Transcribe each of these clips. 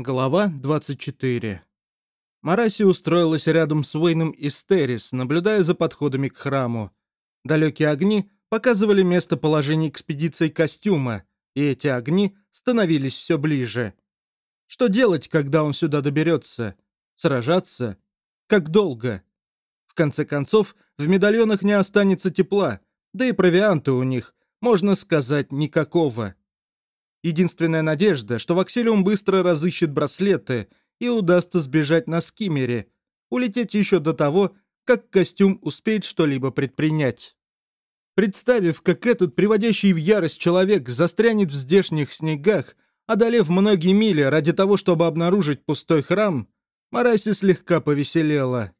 Глава 24. Мараси устроилась рядом с Уэйном и Стерис, наблюдая за подходами к храму. Далекие огни показывали местоположение экспедиции костюма, и эти огни становились все ближе. Что делать, когда он сюда доберется? Сражаться? Как долго? В конце концов, в медальонах не останется тепла, да и провианта у них, можно сказать, никакого. Единственная надежда, что Ваксилиум быстро разыщет браслеты и удастся сбежать на скиммере, улететь еще до того, как костюм успеет что-либо предпринять. Представив, как этот приводящий в ярость человек застрянет в здешних снегах, одолев многие мили ради того, чтобы обнаружить пустой храм, Мараси слегка повеселела.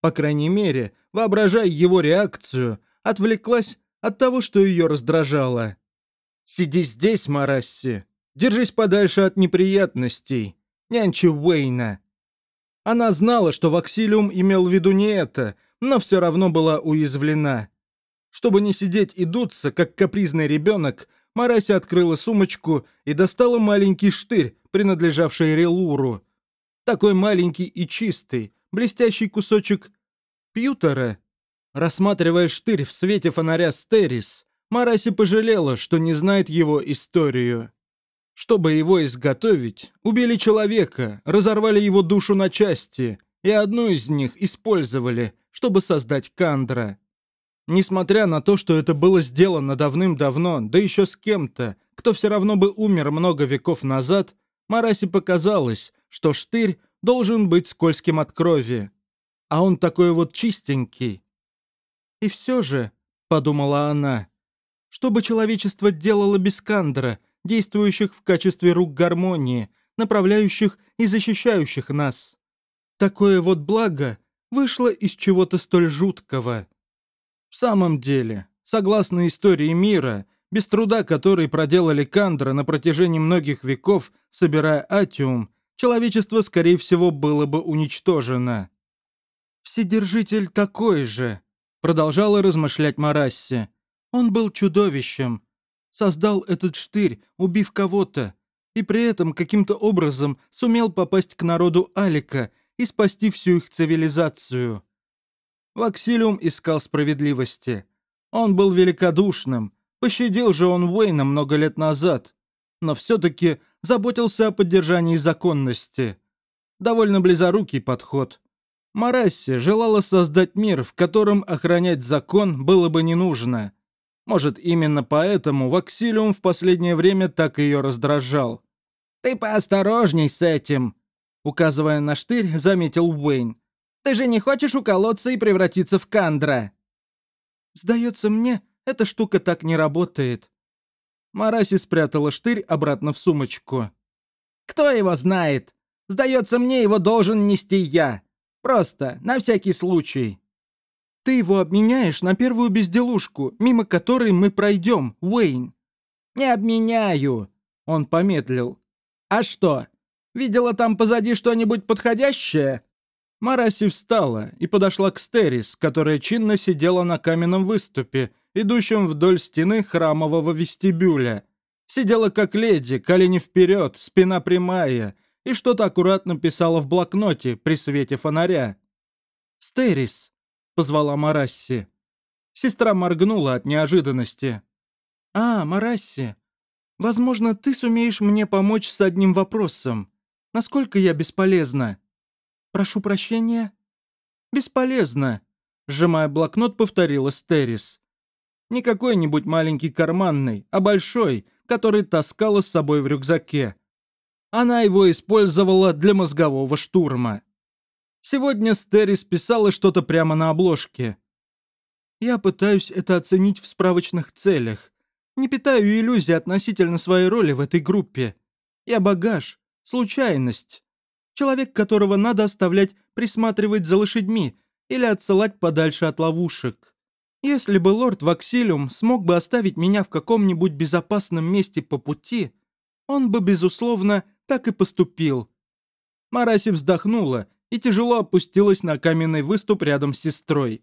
По крайней мере, воображая его реакцию, отвлеклась от того, что ее раздражало. Сиди здесь, Марасси. Держись подальше от неприятностей. Нянчи Уэйна. Она знала, что Ваксилиум имел в виду не это, но все равно была уязвлена. Чтобы не сидеть и дуться, как капризный ребенок, Мараси открыла сумочку и достала маленький штырь, принадлежавший Релуру. Такой маленький и чистый, блестящий кусочек пьютера. Рассматривая штырь в свете фонаря Стерис, Мараси пожалела, что не знает его историю. Чтобы его изготовить, убили человека, разорвали его душу на части, и одну из них использовали, чтобы создать Кандра. Несмотря на то, что это было сделано давным-давно, да еще с кем-то, кто все равно бы умер много веков назад, Мараси показалось, что штырь должен быть скользким от крови. А он такой вот чистенький. «И все же», — подумала она, — что бы человечество делало без Кандра, действующих в качестве рук гармонии, направляющих и защищающих нас? Такое вот благо вышло из чего-то столь жуткого. В самом деле, согласно истории мира, без труда который проделали Кандра на протяжении многих веков, собирая атиум, человечество, скорее всего, было бы уничтожено. «Вседержитель такой же», — продолжала размышлять Марасси. Он был чудовищем. Создал этот штырь, убив кого-то, и при этом каким-то образом сумел попасть к народу Алика и спасти всю их цивилизацию. Ваксилиум искал справедливости. Он был великодушным, пощадил же он Уэйна много лет назад, но все-таки заботился о поддержании законности. Довольно близорукий подход. Марасси желала создать мир, в котором охранять закон было бы не нужно. Может, именно поэтому Ваксилиум в последнее время так ее раздражал. «Ты поосторожней с этим», — указывая на штырь, заметил Уэйн. «Ты же не хочешь уколоться и превратиться в Кандра?» «Сдается мне, эта штука так не работает». Мараси спрятала штырь обратно в сумочку. «Кто его знает? Сдается мне, его должен нести я. Просто, на всякий случай». Ты его обменяешь на первую безделушку, мимо которой мы пройдем, Уэйн». «Не обменяю», — он помедлил. «А что, видела там позади что-нибудь подходящее?» Мараси встала и подошла к Стерис, которая чинно сидела на каменном выступе, идущем вдоль стены храмового вестибюля. Сидела как леди, колени вперед, спина прямая, и что-то аккуратно писала в блокноте при свете фонаря. «Стерис», позвала Марасси. Сестра моргнула от неожиданности. «А, Марасси, возможно, ты сумеешь мне помочь с одним вопросом. Насколько я бесполезна?» «Прошу прощения?» «Бесполезно», — сжимая блокнот, повторила Стерис. «Не какой-нибудь маленький карманный, а большой, который таскала с собой в рюкзаке. Она его использовала для мозгового штурма. Сегодня Стерис писала что-то прямо на обложке. Я пытаюсь это оценить в справочных целях. Не питаю иллюзий относительно своей роли в этой группе. Я багаж, случайность. Человек, которого надо оставлять присматривать за лошадьми или отсылать подальше от ловушек. Если бы лорд Ваксилиум смог бы оставить меня в каком-нибудь безопасном месте по пути, он бы, безусловно, так и поступил. Мараси вздохнула и тяжело опустилась на каменный выступ рядом с сестрой.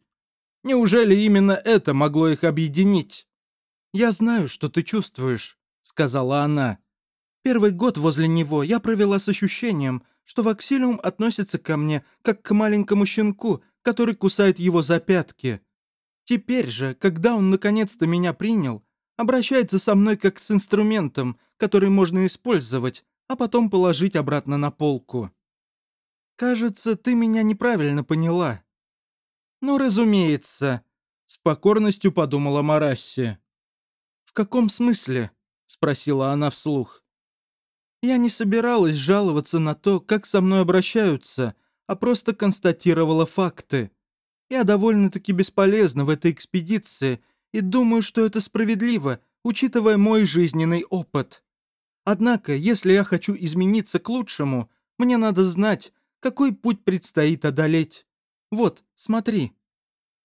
Неужели именно это могло их объединить? «Я знаю, что ты чувствуешь», — сказала она. Первый год возле него я провела с ощущением, что Ваксилиум относится ко мне, как к маленькому щенку, который кусает его за пятки. Теперь же, когда он наконец-то меня принял, обращается со мной как с инструментом, который можно использовать, а потом положить обратно на полку. Кажется, ты меня неправильно поняла. Ну, разумеется, с покорностью подумала Марасси. В каком смысле? Спросила она вслух. Я не собиралась жаловаться на то, как со мной обращаются, а просто констатировала факты. Я довольно-таки бесполезна в этой экспедиции и думаю, что это справедливо, учитывая мой жизненный опыт. Однако, если я хочу измениться к лучшему, мне надо знать, какой путь предстоит одолеть. Вот, смотри».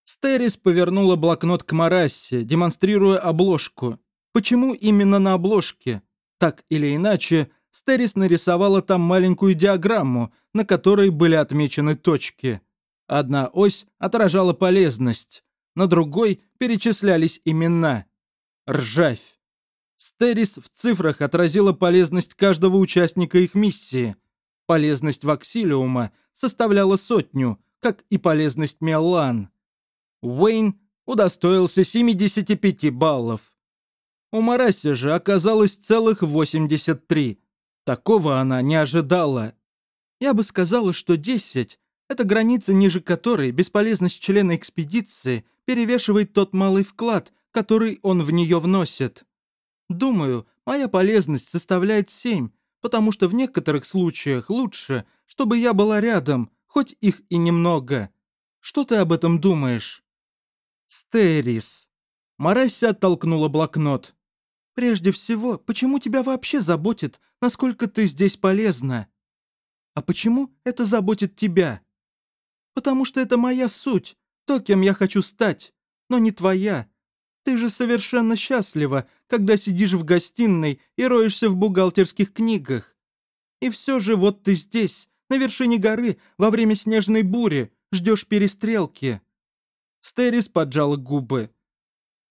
Стерис повернула блокнот к Марассе, демонстрируя обложку. Почему именно на обложке? Так или иначе, Стерис нарисовала там маленькую диаграмму, на которой были отмечены точки. Одна ось отражала полезность, на другой перечислялись имена. Ржавь. Стерис в цифрах отразила полезность каждого участника их миссии. Полезность Ваксилиума составляла сотню, как и полезность Меллан. Уэйн удостоился 75 баллов. У Мараси же оказалось целых 83. Такого она не ожидала. Я бы сказала, что 10 — это граница, ниже которой бесполезность члена экспедиции перевешивает тот малый вклад, который он в нее вносит. Думаю, моя полезность составляет 7, потому что в некоторых случаях лучше, чтобы я была рядом, хоть их и немного. Что ты об этом думаешь? Стерис. Марасси оттолкнула блокнот. Прежде всего, почему тебя вообще заботит, насколько ты здесь полезна? А почему это заботит тебя? Потому что это моя суть, то, кем я хочу стать, но не твоя. Ты же совершенно счастлива, когда сидишь в гостиной и роешься в бухгалтерских книгах. И все же вот ты здесь, на вершине горы, во время снежной бури, ждешь перестрелки. Стерис поджала губы.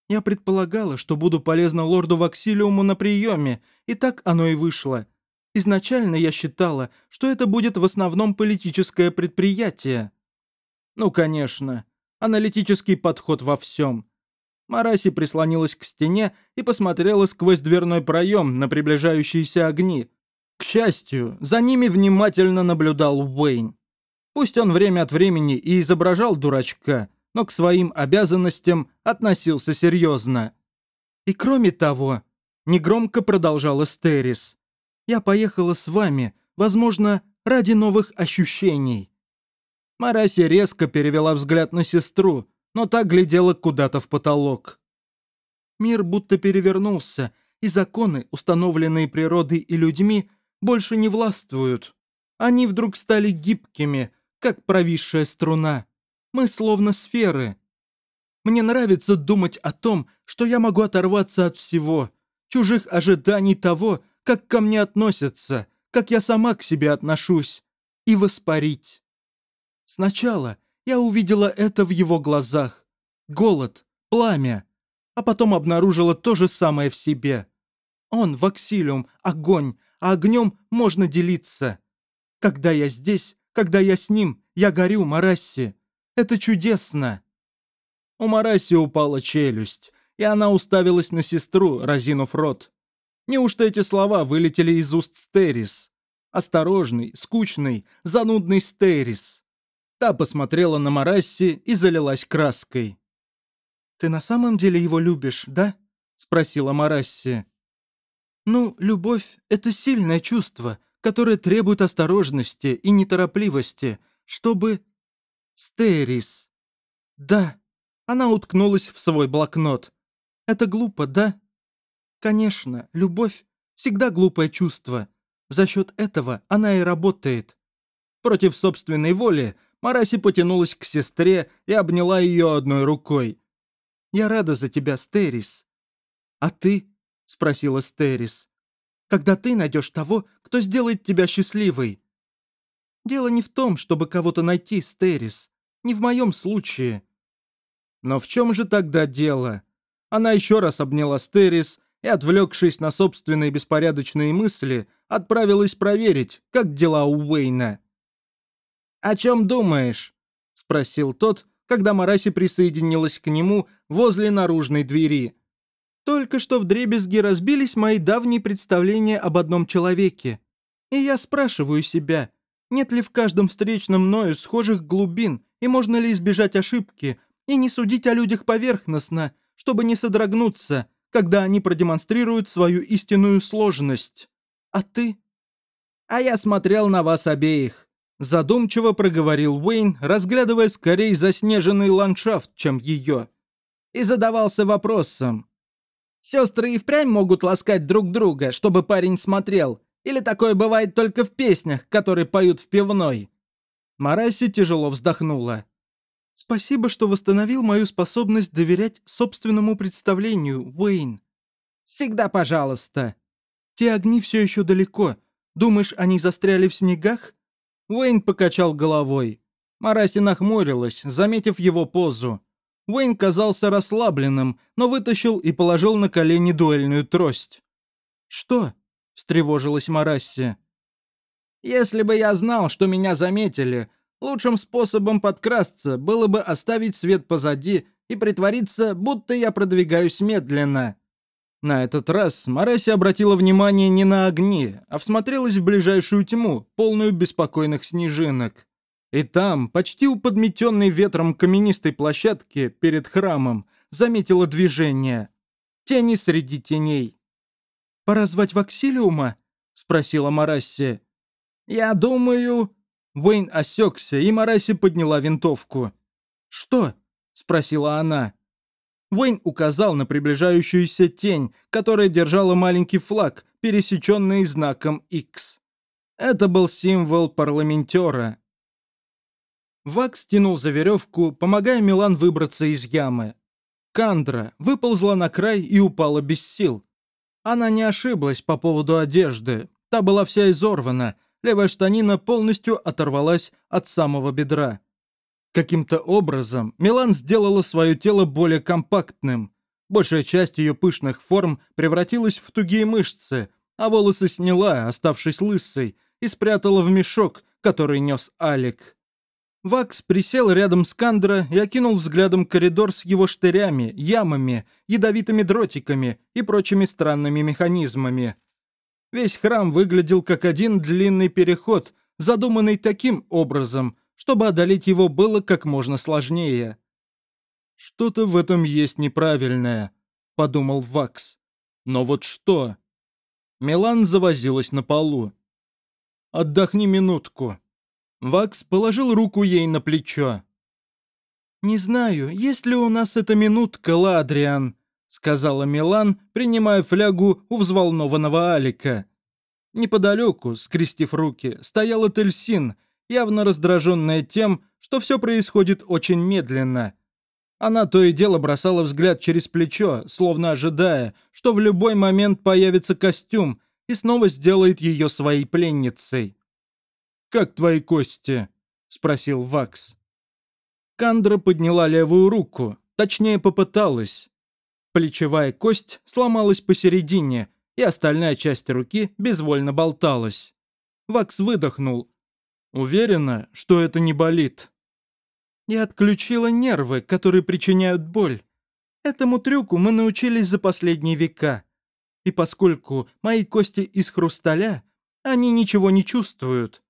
Я предполагала, что буду полезна лорду Ваксилиуму на приеме, и так оно и вышло. Изначально я считала, что это будет в основном политическое предприятие. Ну, конечно, аналитический подход во всем. Мараси прислонилась к стене и посмотрела сквозь дверной проем на приближающиеся огни. К счастью, за ними внимательно наблюдал Уэйн. Пусть он время от времени и изображал дурачка, но к своим обязанностям относился серьезно. «И кроме того», — негромко продолжала Стерис, «я поехала с вами, возможно, ради новых ощущений». Мараси резко перевела взгляд на сестру, но та глядела куда-то в потолок. Мир будто перевернулся, и законы, установленные природой и людьми, больше не властвуют. Они вдруг стали гибкими, как провисшая струна. Мы словно сферы. Мне нравится думать о том, что я могу оторваться от всего, чужих ожиданий того, как ко мне относятся, как я сама к себе отношусь, и воспарить. Сначала я увидела это в его глазах. Голод, пламя. А потом обнаружила то же самое в себе. Он, ваксилиум, огонь, а огнем можно делиться. Когда я здесь, когда я с ним, я горю, Марасси. Это чудесно!» У Мараси упала челюсть, и она уставилась на сестру, разинув рот. Неужто эти слова вылетели из уст Стерис? Осторожный, скучный, занудный Стерис. Та посмотрела на Марасси и залилась краской. «Ты на самом деле его любишь, да?» — спросила Марасси. «Ну, любовь — это сильное чувство, которое требует осторожности и неторопливости, чтобы Стерис. Да. Она уткнулась в свой блокнот. Это глупо, да? Конечно, любовь всегда глупое чувство. За счет этого она и работает. Против собственной воли Мараси потянулась к сестре и обняла ее одной рукой. «Я рада за тебя, Стерис». «А ты?» — спросила Стерис. «Когда ты найдешь того, кто сделает тебя счастливой?» Дело не в том, чтобы кого-то найти, Стерис. Не в моем случае. Но в чем же тогда дело? Она еще раз обняла Стерис и, отвлекшись на собственные беспорядочные мысли, отправилась проверить, как дела у Уэйна. «О чем думаешь?» — спросил тот, когда Мараси присоединилась к нему возле наружной двери. «Только что в дребезги разбились мои давние представления об одном человеке. И я спрашиваю себя, нет ли в каждом встречном мною схожих глубин, и можно ли избежать ошибки, и не судить о людях поверхностно, чтобы не содрогнуться, когда они продемонстрируют свою истинную сложность. А ты? А я смотрел на вас обеих. Задумчиво проговорил Уэйн, разглядывая скорее заснеженный ландшафт, чем ее. И задавался вопросом. Сестры и впрямь могут ласкать друг друга, чтобы парень смотрел, или такое бывает только в песнях, которые поют в пивной?» Мараси тяжело вздохнула. «Спасибо, что восстановил мою способность доверять собственному представлению, Уэйн». «Всегда пожалуйста». «Те огни все еще далеко. Думаешь, они застряли в снегах?» Уэйн покачал головой. Мараси нахмурилась, заметив его позу. Уэйн казался расслабленным, но вытащил и положил на колени дуэльную трость. «Что?» встревожилась Марасси. «Если бы я знал, что меня заметили, лучшим способом подкрасться было бы оставить свет позади и притвориться, будто я продвигаюсь медленно». На этот раз Мараси обратила внимание не на огни, а всмотрелась в ближайшую тьму, полную беспокойных снежинок. И там, почти у подметенной ветром каменистой площадки перед храмом, заметила движение. Тени среди теней. «Пора звать Ваксилиума?» — спросила Марасси. «Я думаю...» Уэйн осекся, и Марасси подняла винтовку. «Что?» — спросила она. Уэйн указал на приближающуюся тень, которая держала маленький флаг, пересеченный знаком X. Это был символ парламентера. Вакс тянул за веревку, помогая Милан выбраться из ямы. Кандра выползла на край и упала без сил. Она не ошиблась по поводу одежды. Та была вся изорвана, левая штанина полностью оторвалась от самого бедра. Каким-то образом Милан сделала свое тело более компактным. Большая часть ее пышных форм превратилась в тугие мышцы, а волосы сняла, оставшись лысой, и спрятала в мешок, который нес Алик. Вакс присел рядом с Кандра и окинул взглядом коридор с его штырями, ямами, ядовитыми дротиками и прочими странными механизмами. Весь храм выглядел как один длинный переход, задуманный таким образом, чтобы одолеть его было как можно сложнее. «Что-то в этом есть неправильное», — подумал Вакс. «Но вот что?» Милан завозилась на полу. «Отдохни минутку», Вакс положил руку ей на плечо. «Не знаю, есть ли у нас эта минутка, Ладриан», сказала Милан, принимая флягу у взволнованного Алика. Неподалеку, скрестив руки, стояла Тельсин, явно раздраженная тем, что все происходит очень медленно. Она то и дело бросала взгляд через плечо, словно ожидая, что в любой момент появится костюм и снова сделает ее своей пленницей. «Как твои кости?» — спросил Вакс. Кандра подняла левую руку, точнее попыталась. Плечевая кость сломалась посередине, и остальная часть руки безвольно болталась. Вакс выдохнул. Уверена, что это не болит. Я отключила нервы, которые причиняют боль. Этому трюку мы научились за последние века. И поскольку мои кости из хрусталя, они ничего не чувствуют.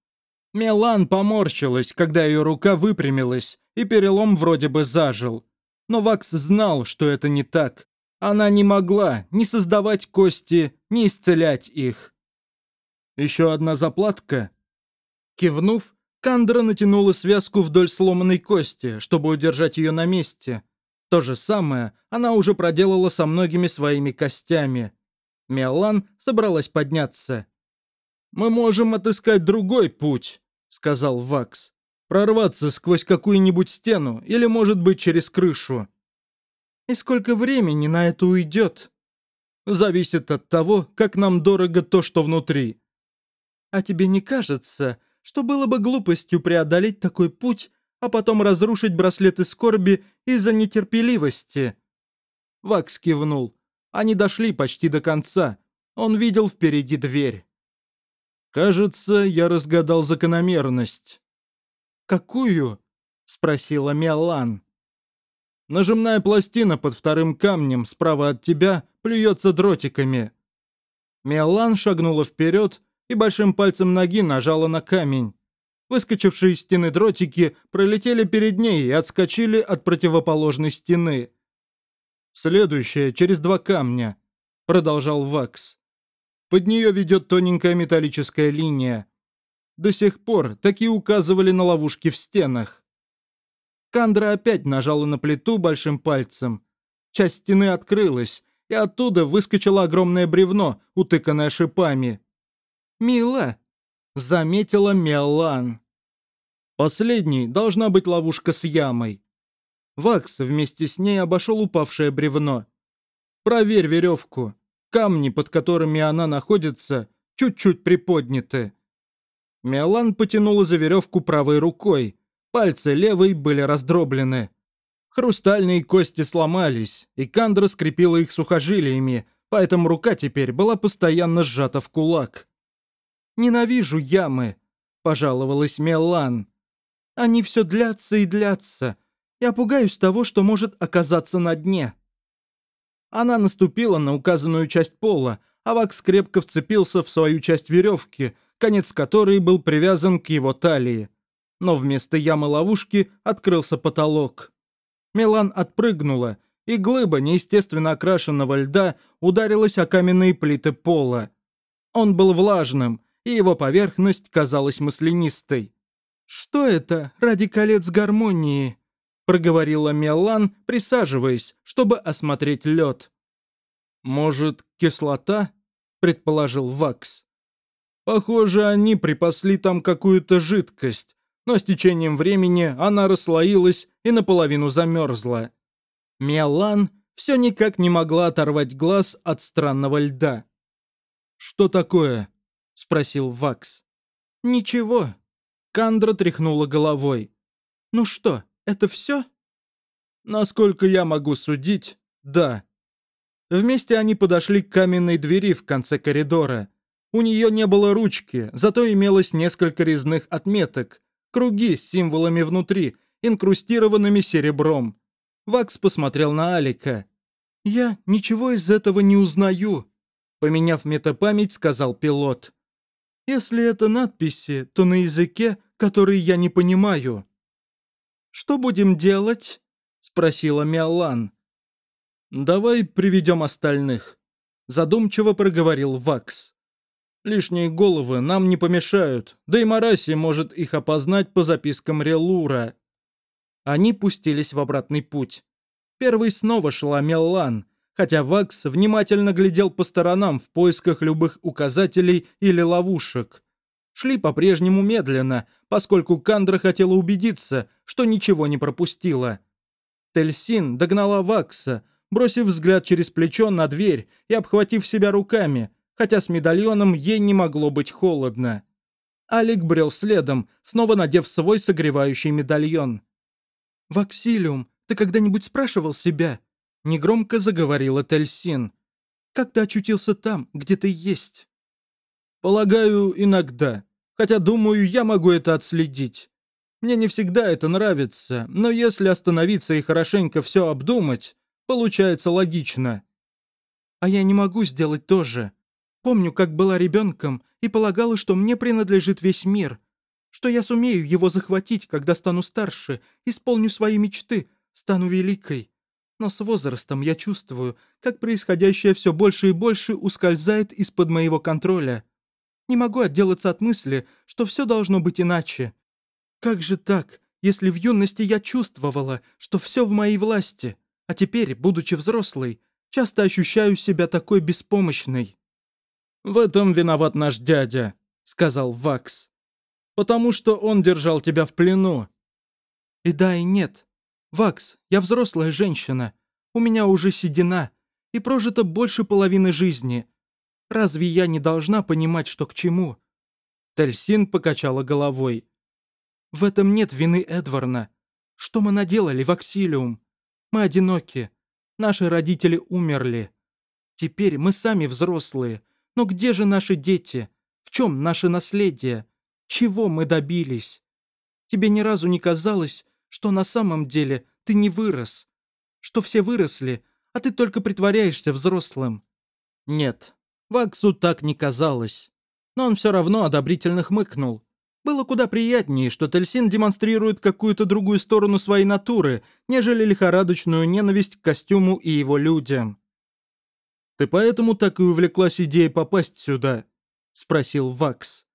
Мелан поморщилась, когда ее рука выпрямилась, и перелом вроде бы зажил. Но Вакс знал, что это не так. Она не могла ни создавать кости, ни исцелять их. «Еще одна заплатка?» Кивнув, Кандра натянула связку вдоль сломанной кости, чтобы удержать ее на месте. То же самое она уже проделала со многими своими костями. Мелан собралась подняться. «Мы можем отыскать другой путь», — сказал Вакс. «Прорваться сквозь какую-нибудь стену или, может быть, через крышу». «И сколько времени на это уйдет?» «Зависит от того, как нам дорого то, что внутри». «А тебе не кажется, что было бы глупостью преодолеть такой путь, а потом разрушить браслеты скорби из-за нетерпеливости?» Вакс кивнул. Они дошли почти до конца. Он видел впереди дверь. Кажется, я разгадал закономерность. «Какую?» — спросила Миолан. «Нажимная пластина под вторым камнем справа от тебя плюется дротиками». Миолан шагнула вперед и большим пальцем ноги нажала на камень. Выскочившие из стены дротики пролетели перед ней и отскочили от противоположной стены. «Следующая, через два камня», — продолжал Вакс. «Под нее ведет тоненькая металлическая линия. До сих пор такие указывали на ловушки в стенах». Кандра опять нажала на плиту большим пальцем. Часть стены открылась, и оттуда выскочило огромное бревно, утыканное шипами. «Мила!» заметила Мелан. Последней должна быть ловушка с ямой. Вакс вместе с ней обошел упавшее бревно. Проверь веревку. Камни, под которыми она находится, чуть-чуть приподняты. Мелан потянула за веревку правой рукой. Пальцы левой были раздроблены. Хрустальные кости сломались, и Кандра скрепила их сухожилиями, поэтому рука теперь была постоянно сжата в кулак. Ненавижу ямы», — пожаловалась Меллан. «Они все длятся и длятся. Я пугаюсь того, что может оказаться на дне». Она наступила на указанную часть пола, а Вакс крепко вцепился в свою часть веревки, конец которой был привязан к его талии. Но вместо ямы-ловушки открылся потолок. Мелан отпрыгнула, и глыба неестественно окрашенного льда ударилась о каменные плиты пола. Он был влажным, и его поверхность казалась маслянистой. «Что это ради колец гармонии?» — проговорила Меллан, присаживаясь, чтобы осмотреть лед. «Может, кислота?» — предположил Вакс. «Похоже, они припасли там какую-то жидкость, но с течением времени она расслоилась и наполовину замерзла». Меллан все никак не могла оторвать глаз от странного льда. «Что такое?» — спросил Вакс. «Ничего». Кандра тряхнула головой. «Ну что, это все?» «Насколько я могу судить, да». Вместе они подошли к каменной двери в конце коридора. У нее не было ручки, зато имелось несколько резных отметок, круги с символами внутри, инкрустированными серебром. Вакс посмотрел на Алика. «Я ничего из этого не узнаю», — поменяв метапамять, сказал пилот. Если это надписи, то на языке, который я не понимаю». «Что будем делать?» — спросила Миолан. «Давай приведем остальных», — задумчиво проговорил Вакс. «Лишние головы нам не помешают, да и Мараси может их опознать по запискам Релура». Они пустились в обратный путь. Первый снова шла Меллан, хотя Вакс внимательно глядел по сторонам в поисках любых указателей или ловушек. Шли по-прежнему медленно, поскольку Кандра хотела убедиться, что ничего не пропустила. Тельсин догнала Вакса, бросив взгляд через плечо на дверь и обхватив себя руками, хотя с медальоном ей не могло быть холодно. Алик брел следом, снова надев свой согревающий медальон. «Ваксилиум, ты когда-нибудь спрашивал себя, Негромко заговорила Тельсин. «Как ты очутился там, где ты есть?» «Полагаю, иногда. Хотя, думаю, я могу это отследить. Мне не всегда это нравится, но если остановиться и хорошенько все обдумать, получается логично». «А я не могу сделать то же. Помню, как была ребенком и полагала, что мне принадлежит весь мир, что я сумею его захватить, когда стану старше, исполню свои мечты, стану великой но с возрастом я чувствую, как происходящее все больше и больше ускользает из-под моего контроля. Не могу отделаться от мысли, что все должно быть иначе. Как же так, если в юности я чувствовала, что все в моей власти, а теперь, будучи взрослой, часто ощущаю себя такой беспомощной?» «В этом виноват наш дядя», — сказал Вакс. «Потому что он держал тебя в плену». «И да, и нет. «Вакс, я взрослая женщина. У меня уже седина, и прожито больше половины жизни. Разве я не должна понимать, что к чему?» Тельсин покачала головой. «В этом нет вины Эдварна. Что мы наделали в Аксилиум? Мы одиноки. Наши родители умерли. Теперь мы сами взрослые. Но где же наши дети? В чем наше наследие? Чего мы добились? Тебе ни разу не казалось, что на самом деле ты не вырос? Что все выросли, а ты только притворяешься взрослым?» Нет, Ваксу так не казалось. Но он все равно одобрительно хмыкнул. Было куда приятнее, что Тельсин демонстрирует какую-то другую сторону своей натуры, нежели лихорадочную ненависть к костюму и его людям. «Ты поэтому так и увлеклась идеей попасть сюда?» — спросил Вакс.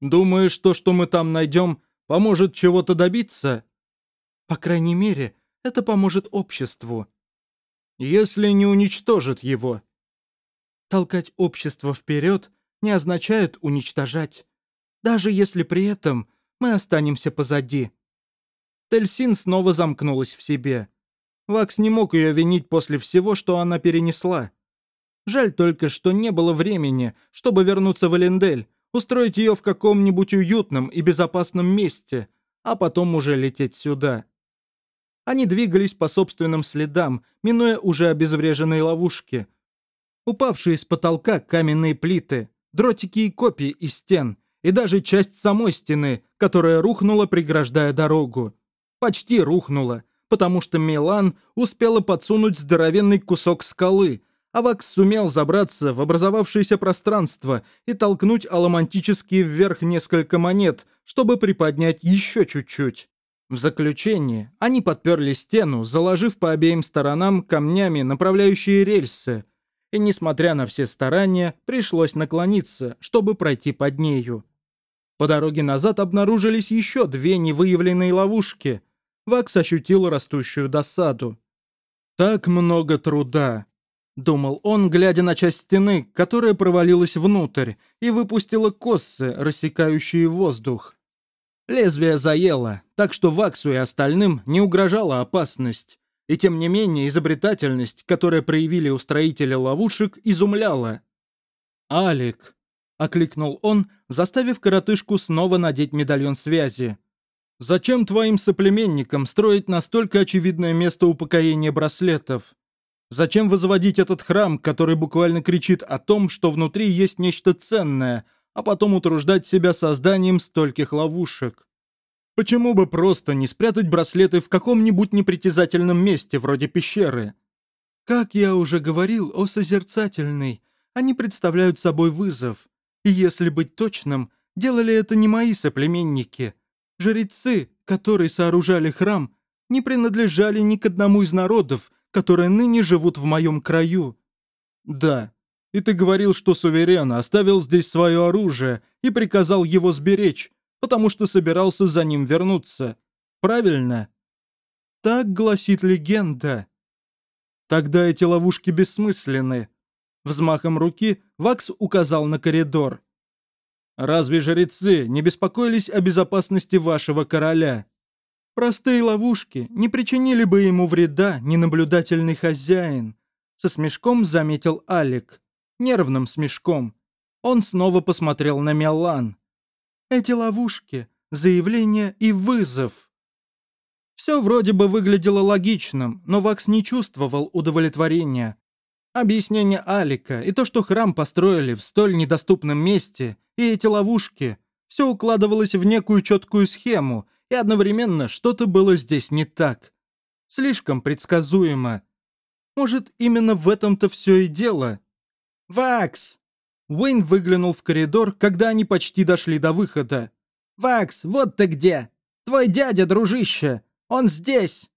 «Думаешь, то, что мы там найдем, поможет чего-то добиться?» «По крайней мере, это поможет обществу». «Если не уничтожит его». «Толкать общество вперед не означает уничтожать даже если при этом мы останемся позади». Тельсин снова замкнулась в себе. Вакс не мог ее винить после всего, что она перенесла. Жаль только, что не было времени, чтобы вернуться в Элендель, устроить ее в каком-нибудь уютном и безопасном месте, а потом уже лететь сюда. Они двигались по собственным следам, минуя уже обезвреженные ловушки. Упавшие с потолка каменные плиты, дротики и копии из стен, и даже часть самой стены, которая рухнула, преграждая дорогу. Почти рухнула, потому что Милан успела подсунуть здоровенный кусок скалы, а Вакс сумел забраться в образовавшееся пространство и толкнуть аламантически вверх несколько монет, чтобы приподнять еще чуть-чуть. В заключение они подперли стену, заложив по обеим сторонам камнями направляющие рельсы, и, несмотря на все старания, пришлось наклониться, чтобы пройти под нею. По дороге назад обнаружились еще две невыявленные ловушки. Вакс ощутил растущую досаду. «Так много труда», — думал он, глядя на часть стены, которая провалилась внутрь и выпустила косы, рассекающие воздух. Лезвие заело, так что Ваксу и остальным не угрожала опасность. И тем не менее изобретательность, которую проявили устроители ловушек, изумляла. «Алик», — окликнул он, заставив коротышку снова надеть медальон связи. «Зачем твоим соплеменникам строить настолько очевидное место упокоения браслетов? Зачем возводить этот храм, который буквально кричит о том, что внутри есть нечто ценное, а потом утруждать себя созданием стольких ловушек? Почему бы просто не спрятать браслеты в каком-нибудь непритязательном месте, вроде пещеры? Как я уже говорил о созерцательной, они представляют собой вызов. И если быть точным, делали это не мои соплеменники. Жрецы, которые сооружали храм, не принадлежали ни к одному из народов, которые ныне живут в моем краю. Да, и ты говорил, что суверен оставил здесь свое оружие и приказал его сберечь, потому что собирался за ним вернуться. Правильно? Так гласит легенда. Тогда эти ловушки бессмысленны. Взмахом руки Вакс указал на коридор. «Разве жрецы не беспокоились о безопасности вашего короля? Простые ловушки не причинили бы ему вреда ненаблюдательный хозяин», со смешком заметил Алик. Нервным смешком. Он снова посмотрел на Мелан. «Эти ловушки — заявление и вызов». Все вроде бы выглядело логичным, но Вакс не чувствовал удовлетворения. Объяснение Алика и то, что храм построили в столь недоступном месте, и эти ловушки, все укладывалось в некую четкую схему, и одновременно что-то было здесь не так. Слишком предсказуемо. Может, именно в этом-то все и дело? «Вакс!» Уэйн выглянул в коридор, когда они почти дошли до выхода. «Вакс, вот ты где! Твой дядя, дружище! Он здесь!»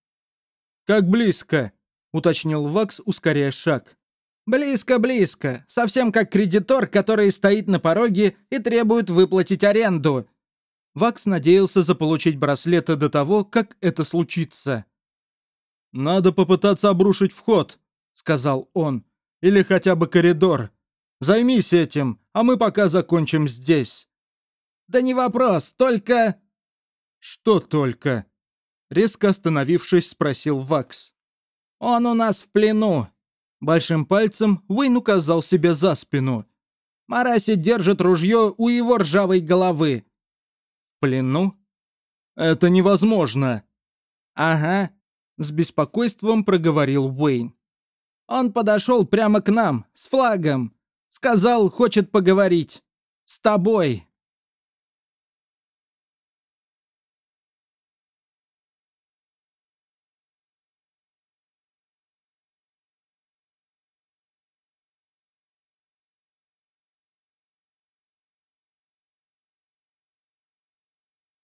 «Как близко?» — уточнил Вакс, ускоряя шаг. «Близко-близко, совсем как кредитор, который стоит на пороге и требует выплатить аренду». Вакс надеялся заполучить браслеты до того, как это случится. «Надо попытаться обрушить вход», — сказал он, — «или хотя бы коридор. Займись этим, а мы пока закончим здесь». «Да не вопрос, только...» «Что только?» Резко остановившись, спросил Вакс. «Он у нас в плену», Большим пальцем Уэйн указал себе за спину. Мараси держит ружье у его ржавой головы. В плену? Это невозможно. Ага, с беспокойством проговорил Уэйн. Он подошел прямо к нам, с флагом. Сказал, хочет поговорить. С тобой.